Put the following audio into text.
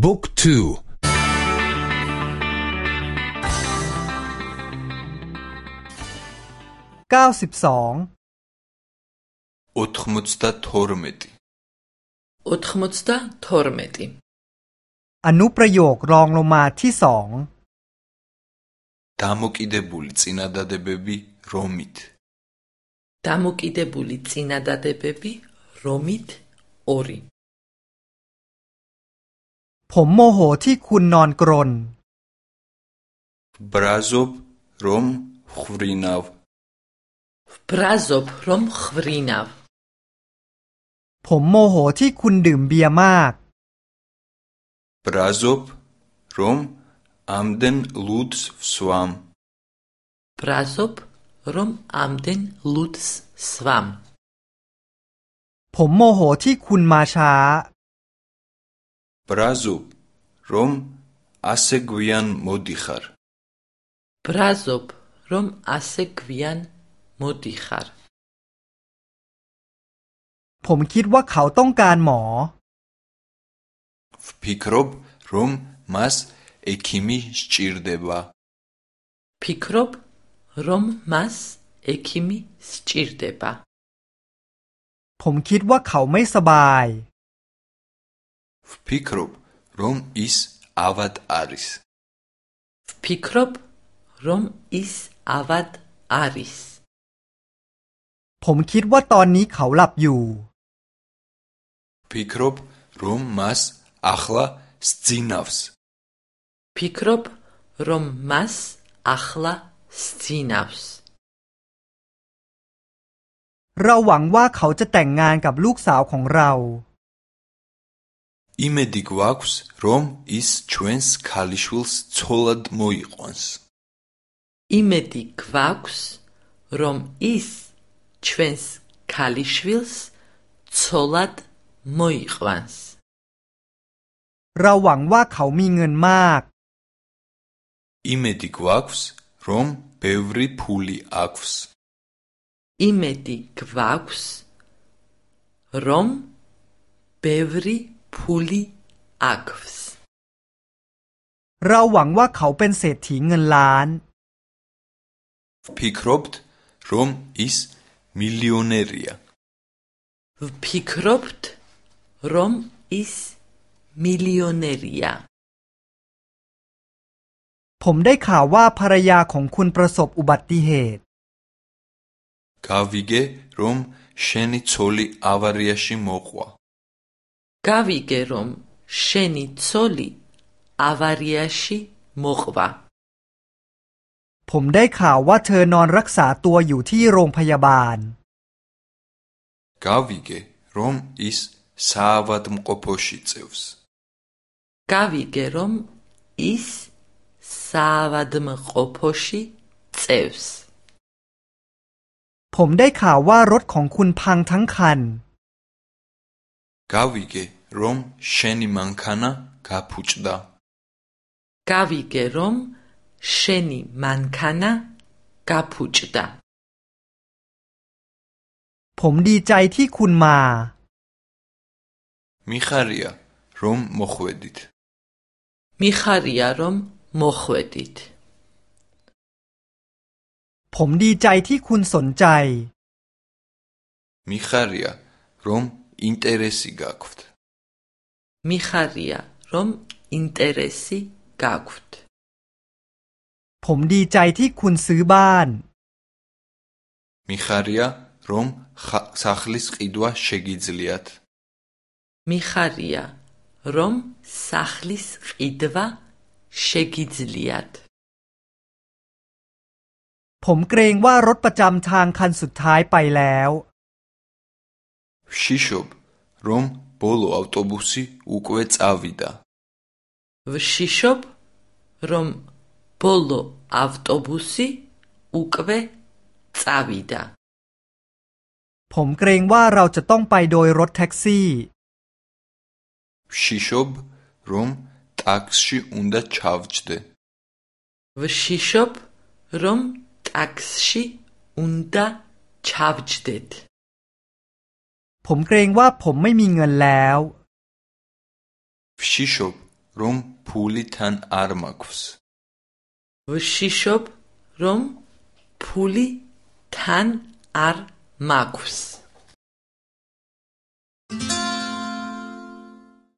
Book 2 92 92อนุประโยครองลงมาที่สองดามุกิเดบุลิซินาดาเดเบบีโรมิตดามุกิเดบุลิซินาดาเดเบบีโรมิตออริผมโมโหที่คุณนอนกรนบราซบรมขรีนาวบราซบรมขรีนาวผมโมโหที่คุณดื่มเบียร์มากบราซบรมอัมเดนลูดส์สวามบราซบรมอัมเดนลูดส์สวามผมโมโหที่คุณมาช้า ბრაზობ რომ ა ს ั გვიან მ ო დ ი ხ ร რ ბრაზობ რომ ა ს ย გ ვ ი ม ნ მ ო დ ი ხ ผมคิดว่าเขาต้องการหมอ พิครบรมมัสเอคิมิสชิรเดบะพิครบรมมัสเอคิมิสชิรเดบะ ผมคิดว่าเขาไม่สบาย ვ ფ ი ქ რ ო มอิสอ ს ავად არის. ვ ფ ი ქ บร ბ რომ ის วัด อาริส ผมคิดว่าตอนนี้เขาหลับอยู่ พิครบรมมัสอัคลาสตินาฟส์พิครบรมมัสอัคลาสตินาฟส์เราหวังว่าเขาจะแต่งงานกับลูกสาวของเรา იმედი გვაქვს, რომ ის ჩვენს ქალიშვილს ცოლად მოიყვანს. იმედი გვაქვს, რომ ის ჩვენს ქალიშვილს ცოლად მოიყვანს. რა ვანგ ვა ქაუ მი ნგენ მაკ. იმედი გვაქვს, რომ ბევრი ფული აქვს. იმედი გვაქვს, რომ ბევრი puli akvs เราหวังว่าเขาเป็นเศรษฐีเงินล้าน Pikropt ม o m is m i l เ o n e r i a ร i k r o p t rom is milioneria ผมได้ข่าวว่าภรรยาของคุณประสบอุบัติเหตุ k a วิ g e r มเชนิ n i tsoli avariashi m o q ก გავიგე มเชนิ ნ โซลีอ ა ვ ა რ ი ა ชิ მ ო ყ วาผมได้ข่าวว่าเธอนอนรักษาตัวอยู่ที่โรงพยาบาลกาวิเกรอมอิสซาวัดมกโปชิเซวส์กาวิเกรอมอิสซาวัดมกโปชิเซวส์ผมได้ข่าวว่ารถของคุณพังทั้งคัน გავიგე, რომ შენი მანქანა გაფუჭდა. გავიგე, რომ შენი მანქანა გაფუჭდა. ผมดีใจที่คุณมา მიხარია, რომ მოხვედით. მიხარია, რომ მოხვედით. ผมดีใจที่คุณสนใจ მიხარია, რომ ออินเเทร์ ინტერესი გაქვთ. მ อ ხ ა რ ი ა რომ ი ნ ร ე რ ე ს ი გაქვთ. ผมดีใจที่คุณซื้อบ้าน มิคาริอารอมสักลิสกิดวา เชกิซเลียตมิคาริอารอมสักลิสกิดวา เชกิซเลียต ผมเกรงว่ารถประจำทางคันสุดท้ายไปแล้ว ვშიშობ, რომ ბოლო ავტობუსი უკვე წავიდა. ვშიშობ, რომ ბოლო ავტობუსი უკვე წავიდა. ผมเกรงว่าเราจะต้องไปโดยรถแท็กซี่ชิชบรมแท็กซี่อุนดาชาวจเดวชิชบรมแท็กซี่อุนดาชาวจเดผมเกรงว่าผมไม่มีเงินแล้ววิชิชบรุมพูลิทันอาร์มักุสวิชิชบรุมพูลิทันอาร์มักุส